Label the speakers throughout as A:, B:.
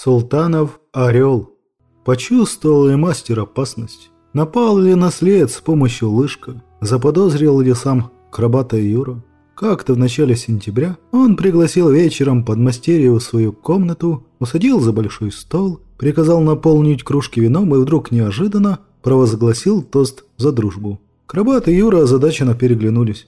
A: Султанов орел. Почувствовал ли мастер опасность? Напал ли на с помощью лыжка? Заподозрил ли сам Крабата Юра? Как-то в начале сентября он пригласил вечером подмастерье в свою комнату, усадил за большой стол, приказал наполнить кружки вином и вдруг неожиданно провозгласил тост за дружбу. Крабат и Юра озадаченно переглянулись.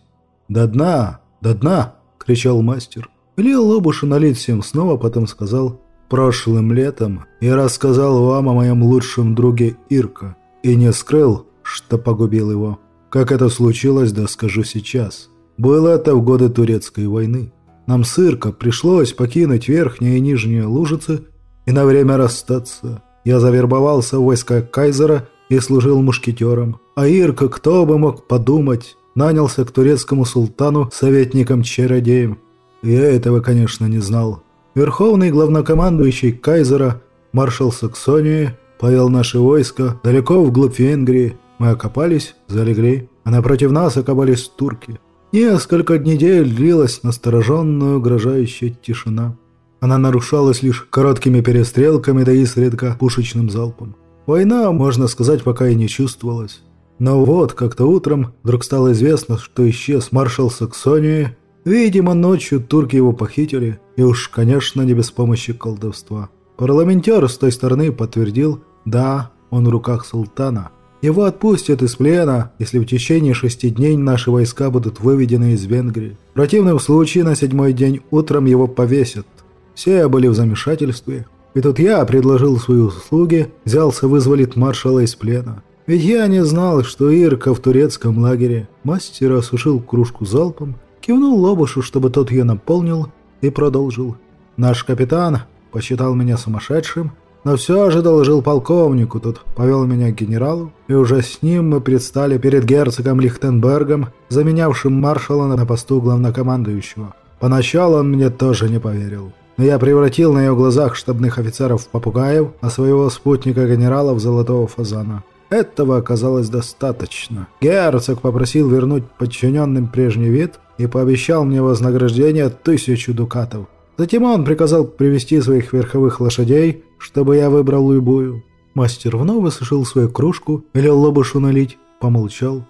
A: «До дна! До дна!» – кричал мастер. Велел Лобушу налить всем снова, потом сказал «Прошлым летом я рассказал вам о моем лучшем друге Ирка и не скрыл, что погубил его. Как это случилось, да скажу сейчас». Было это в годы Турецкой войны. Нам с Ирко пришлось покинуть верхние и нижние лужицы и на время расстаться. Я завербовался в войска Кайзера и служил мушкетером. А Ирка, кто бы мог подумать, нанялся к турецкому султану советником-чародеем. Я этого, конечно, не знал. Верховный главнокомандующий Кайзера, маршал Саксонии, повел наши войска далеко вглубь Венгрии. Мы окопались, залегли, а напротив нас окопались турки. Несколько недель длилась настороженная угрожающая тишина. Она нарушалась лишь короткими перестрелками да изредка пушечным залпом. Война, можно сказать, пока и не чувствовалась. Но вот, как-то утром вдруг стало известно, что исчез маршал Саксонии. Видимо, ночью турки его похитили, и уж, конечно, не без помощи колдовства. Парламентер с той стороны подтвердил, да, он в руках султана – его отпустят из плена, если в течение шести дней наши войска будут выведены из Венгрии. В противном случае на седьмой день утром его повесят. Все были в замешательстве. И тут я предложил свои услуги, взялся вызволить маршала из плена. Ведь я не знал, что Ирка в турецком лагере. Мастер осушил кружку залпом, кивнул Лобушу, чтобы тот ее наполнил, и продолжил. Наш капитан посчитал меня сумасшедшим, но все же доложил полковнику, тот повел меня к генералу, и уже с ним мы предстали перед герцогом Лихтенбергом, заменявшим маршала на посту главнокомандующего. Поначалу он мне тоже не поверил. Но я превратил на его глазах штабных офицеров в попугаев, а своего спутника генерала в золотого фазана. Этого оказалось достаточно. Герцог попросил вернуть подчиненным прежний вид и пообещал мне вознаграждение тысячу дукатов. Затем он приказал привести своих верховых лошадей, чтобы я выбрал любую. Мастер вновь высушил свою кружку, велел лобушу налить, помолчал.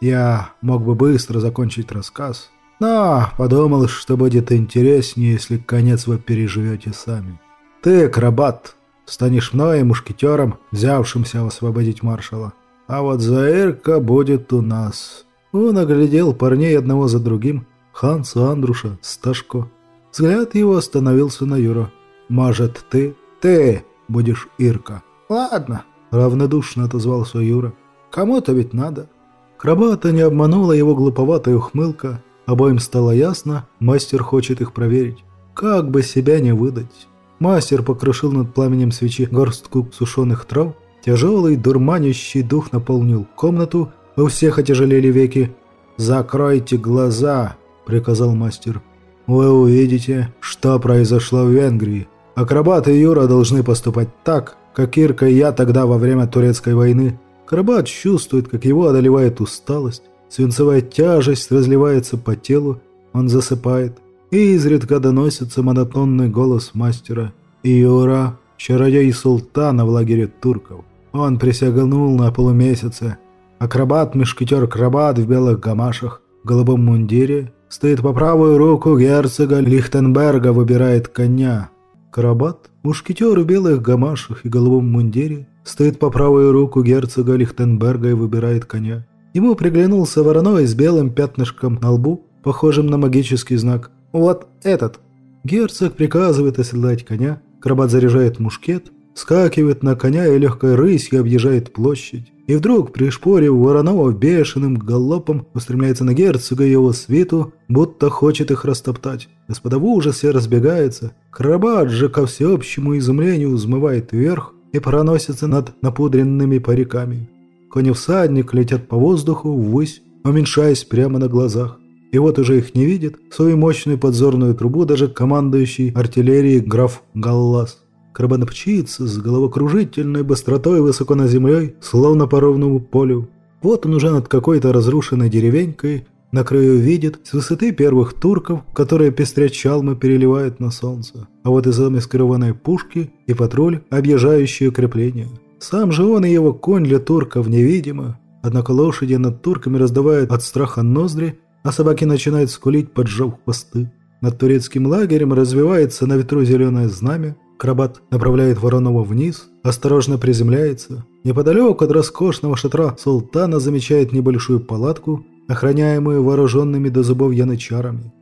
A: Я мог бы быстро закончить рассказ, но подумал, что будет интереснее, если конец вы переживете сами. Ты, акробат, станешь мной мушкетером, взявшимся освободить маршала. А вот Заирка будет у нас. Он оглядел парней одного за другим, Ханса, Андруша, Сташко. Взгляд его остановился на Юра. «Может, ты? Ты будешь Ирка?» «Ладно», — равнодушно отозвался Юра. «Кому-то ведь надо». Крабата не обманула его глуповатая ухмылка. Обоим стало ясно, мастер хочет их проверить. Как бы себя не выдать. Мастер покрушил над пламенем свечи горстку сушеных трав. Тяжелый, дурманящий дух наполнил комнату. У всех отяжелели веки. «Закройте глаза», — приказал мастер. Вы увидите, что произошло в Венгрии. Акробаты Юра должны поступать так, как Ирка и я тогда во время Турецкой войны. Акробат чувствует, как его одолевает усталость. Свинцевая тяжесть разливается по телу, он засыпает. И изредка доносится монотонный голос мастера. Юра, чародей султана в лагере турков. Он присягнул на полумесяце. Акробат-мушкетер-крабат в белых гамашах, в голубом мундире Стоит по правую руку герцога Лихтенберга, выбирает коня. Карабат, мушкетер в белых гамашах и голубом мундире, стоит по правую руку герцога Лихтенберга и выбирает коня. Ему приглянулся вороной с белым пятнышком на лбу, похожим на магический знак. «Вот этот!» Герцог приказывает оседлать коня, Карабат заряжает мушкет, скакивает на коня и легкой рысью объезжает площадь. И вдруг, пришпорив Воронова бешеным галопом, устремляется на герцога и его свиту, будто хочет их растоптать. Господа в ужасе разбегается. Крабат же ко всеобщему изумлению взмывает вверх и проносится над напудренными париками. Кони-всадник летят по воздуху ввысь, уменьшаясь прямо на глазах. И вот уже их не видит, свою мощную подзорную трубу даже командующий артиллерией граф Галлас. Карабан пчится с головокружительной быстротой высоко над землей, словно по ровному полю. Вот он уже над какой-то разрушенной деревенькой, На краю видит с высоты первых турков, которые пестрят чалмы переливают на солнце. А вот и замаскированные пушки и патруль, объезжающие укрепления. Сам же он и его конь для турков невидимо. Однако лошади над турками раздавают от страха ноздри, а собаки начинают скулить, поджав хвосты. Над турецким лагерем развивается на ветру зеленое знамя. Крабат направляет Воронова вниз, осторожно приземляется. Неподалеку от роскошного шатра султана замечает небольшую палатку, охраняемую вооруженными до зубов янычарами.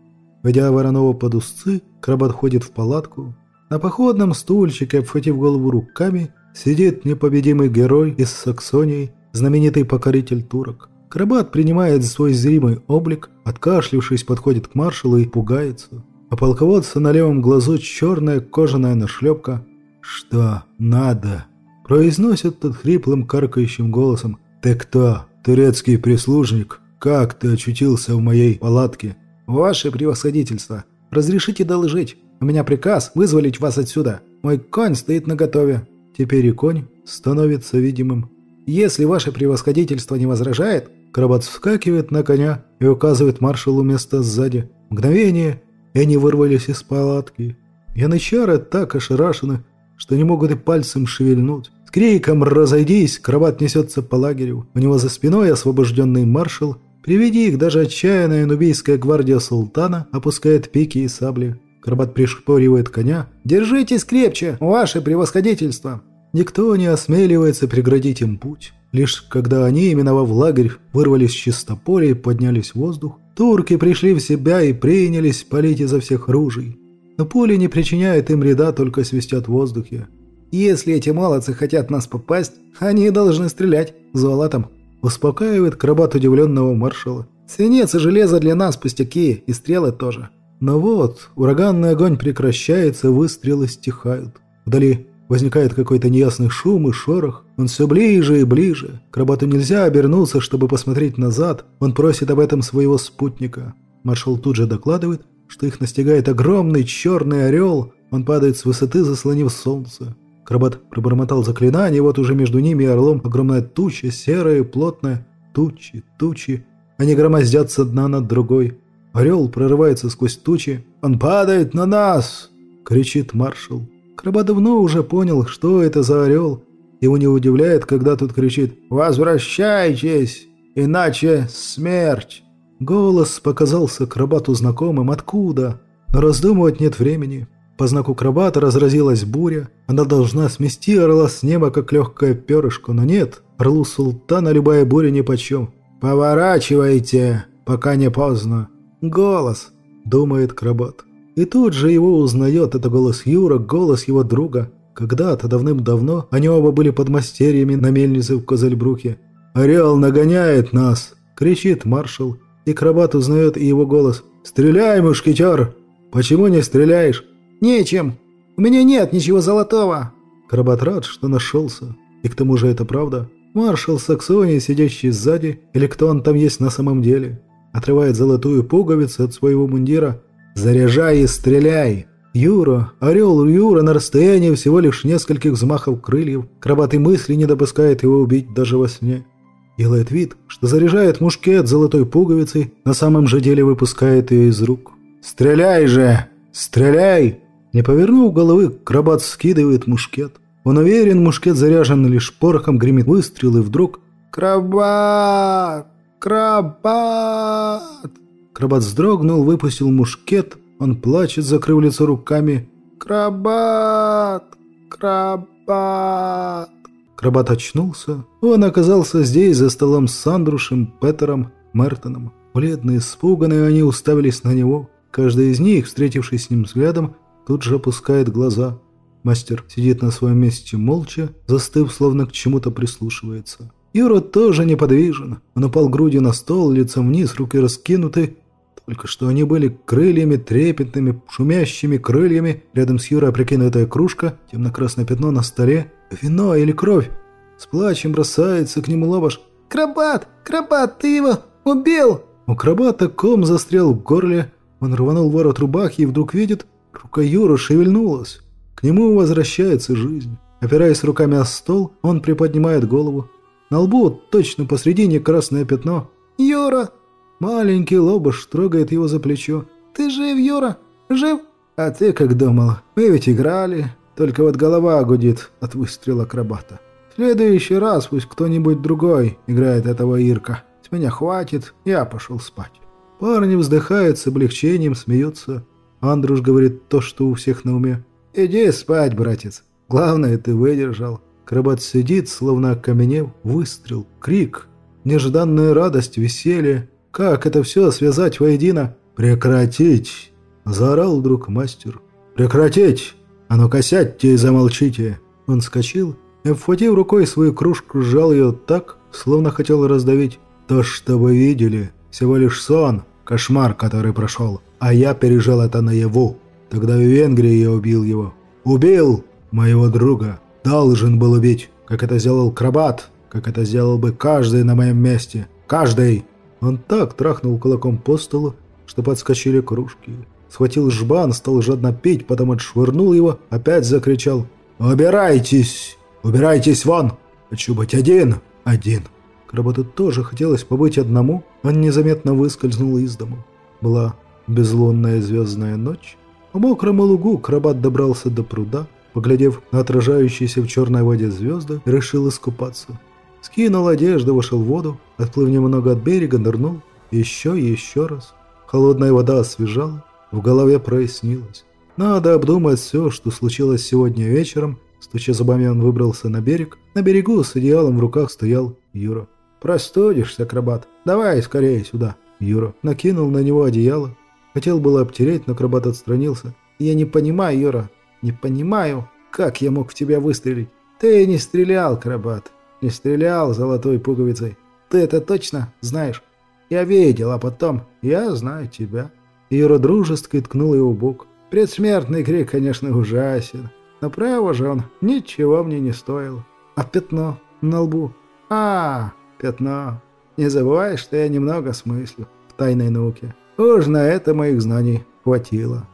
A: Ведя Воронова под узцы, Крабат ходит в палатку. На походном стульчике, обхватив голову руками, сидит непобедимый герой из Саксонии, знаменитый покоритель турок. Крабат принимает свой зримый облик, откашлившись, подходит к маршалу и пугается. А полководца на левом глазу черная кожаная нашлепка. «Что надо?» Произносит тот хриплым каркающим голосом. «Ты кто? Турецкий прислужник?» «Как ты очутился в моей палатке?»
B: «Ваше превосходительство! Разрешите доложить. У меня приказ вызволить вас отсюда. Мой конь стоит наготове».
A: Теперь и конь становится видимым.
B: «Если ваше превосходительство не возражает...»
A: Крабат вскакивает на коня и указывает маршалу место сзади. Мгновение, и они вырвались из палатки. Янычары так ошарашены, что не могут и пальцем шевельнуть. С криком «Разойдись!» Крабат несется по лагерю. У него за спиной освобожденный маршал Приведи их, даже отчаянная нубийская гвардия султана опускает пики и сабли. Карбат пришпоривает коня.
B: «Держитесь крепче, ваше превосходительство!»
A: Никто не осмеливается преградить им путь. Лишь когда они, именовав лагерь, вырвались с чистополя и поднялись в воздух, турки пришли в себя и принялись палить изо всех ружей. Но пули не причиняют им вреда, только свистят в воздухе.
B: «Если эти молодцы хотят нас попасть, они должны стрелять золотом»,
A: Успокаивает крабат удивленного маршала.
B: «Свинец и железо для нас пустяки, и стрелы тоже».
A: Но вот, ураганный огонь прекращается, выстрелы стихают. Вдали возникает какой-то неясный шум и шорох. Он все ближе и ближе. Крабату нельзя обернуться, чтобы посмотреть назад. Он просит об этом своего спутника. Маршал тут же докладывает, что их настигает огромный черный орел. Он падает с высоты, заслонив солнце. Крабат пробормотал заклинание, вот уже между ними и орлом огромная туча, серая и плотная. Тучи, тучи. Они громоздятся одна над другой. Орел прорывается сквозь тучи. «Он падает на нас!» — кричит маршал. Крабат давно уже понял, что это за орел. Его не удивляет, когда тут кричит «Возвращайтесь, иначе смерть!» Голос показался Крабату знакомым. Откуда? Но раздумывать нет времени. По знаку крабата разразилась буря. Она должна смести орла с неба, как легкое перышко, но нет. Орлу султана любая буря нипочем. «Поворачивайте, пока не поздно». «Голос», — думает крабат. И тут же его узнает, это голос Юра, голос его друга. Когда-то, давным-давно, они оба были подмастерьями на мельнице в Козельбрухе. «Орел нагоняет нас!» — кричит маршал. И крабат узнает и его голос. «Стреляй, мушкетер!» «Почему не стреляешь?»
B: «Нечем. У меня нет ничего золотого».
A: Крабат рад, что нашелся. И к тому же это правда. Маршал Саксонии, сидящий сзади, или кто он там есть на самом деле, отрывает золотую пуговицу от своего мундира. «Заряжай и стреляй!» Юра, орел Юра на расстоянии всего лишь нескольких взмахов крыльев, крабатый мысли не допускает его убить даже во сне. Делает вид, что заряжает мушкет золотой пуговицей, на самом же деле выпускает ее из рук. «Стреляй же! Стреляй!» Не повернув головы, крабат скидывает мушкет. Он уверен, мушкет заряжен лишь порохом, гремит выстрел, и вдруг...
B: «Крабат! Крабат!»
A: Крабат вздрогнул, выпустил мушкет. Он плачет, закрыв лицо руками.
B: «Крабат! Крабат!»
A: Крабат очнулся. Он оказался здесь, за столом с Сандрушем, Петером, Мертоном. Бледные, испуганные, они уставились на него. Каждый из них, встретившись с ним взглядом, тут же опускает глаза. Мастер сидит на своем месте молча, застыв, словно к чему-то прислушивается. Юра тоже неподвижен. Он упал грудью на стол, лицом вниз, руки раскинуты. Только что они были крыльями, трепетными, шумящими крыльями. Рядом с Юрой опрокинутая кружка, темно-красное пятно на столе. Вино или кровь? С плачем бросается к нему лобаш.
B: «Крабат! Крабат, ты его убил!»
A: У крабата ком застрял в горле. Он рванул ворот рубахи и вдруг видит, Рука Юры шевельнулась. К нему возвращается жизнь. Опираясь руками о стол, он приподнимает голову. На лбу точно посредине красное пятно.
B: «Юра!
A: Маленький лобыш трогает его за плечо.
B: «Ты жив, Юра? Жив?»
A: «А ты как думал? Мы ведь играли. Только вот голова гудит от выстрела акробата. В следующий раз пусть кто-нибудь другой играет этого Ирка. С меня хватит, я пошел спать». Парни вздыхают с облегчением, смеются. Андруш говорит то, что у всех на уме. «Иди спать, братец. Главное, ты выдержал». Крабат сидит, словно окаменев. Выстрел, крик, нежданная радость, веселье. Как это все связать воедино? «Прекратить!» – заорал вдруг мастер. «Прекратить! А ну-ка сядьте и замолчите!» Он вскочил и, обхватив рукой свою кружку, сжал ее так, словно хотел раздавить. «То, что вы видели, всего лишь сон, кошмар, который прошел, а я пережил это наяву. Тогда в Венгрии я убил его. Убил моего друга. Должен был убить, как это сделал Крабат, как это сделал бы каждый на моем месте. Каждый!» Он так трахнул кулаком по столу, что подскочили кружки. Схватил жбан, стал жадно пить, потом отшвырнул его, опять закричал «Убирайтесь! Убирайтесь вон! Хочу быть один! Один!» Кработу тоже хотелось побыть одному, он незаметно выскользнул из дому. Была безлунная звездная ночь. По мокрому лугу Крабат добрался до пруда, поглядев на отражающиеся в черной воде звезды, решил искупаться. Скинул одежду, вошел в воду, отплыв немного от берега, нырнул. Еще и еще раз. Холодная вода освежала, в голове прояснилось. Надо обдумать все, что случилось сегодня вечером. Стуча зубами, он выбрался на берег. На берегу с одеялом в руках стоял Юра. «Простудишься, акробат. Давай скорее сюда». Юра накинул на него одеяло. Хотел было обтереть, но акробат отстранился. «Я не понимаю, Юра. Не понимаю, как я мог в тебя выстрелить. Ты не стрелял, акробат. Не стрелял золотой пуговицей. Ты это точно знаешь? Я видел, а потом я знаю тебя». Юра дружески ткнул его в бок. Предсмертный крик, конечно, ужасен. Но право же он ничего мне не стоил. А пятно на лбу? А, пятно. Не забывай, что я немного смыслю в тайной науке. Уж на это моих знаний хватило.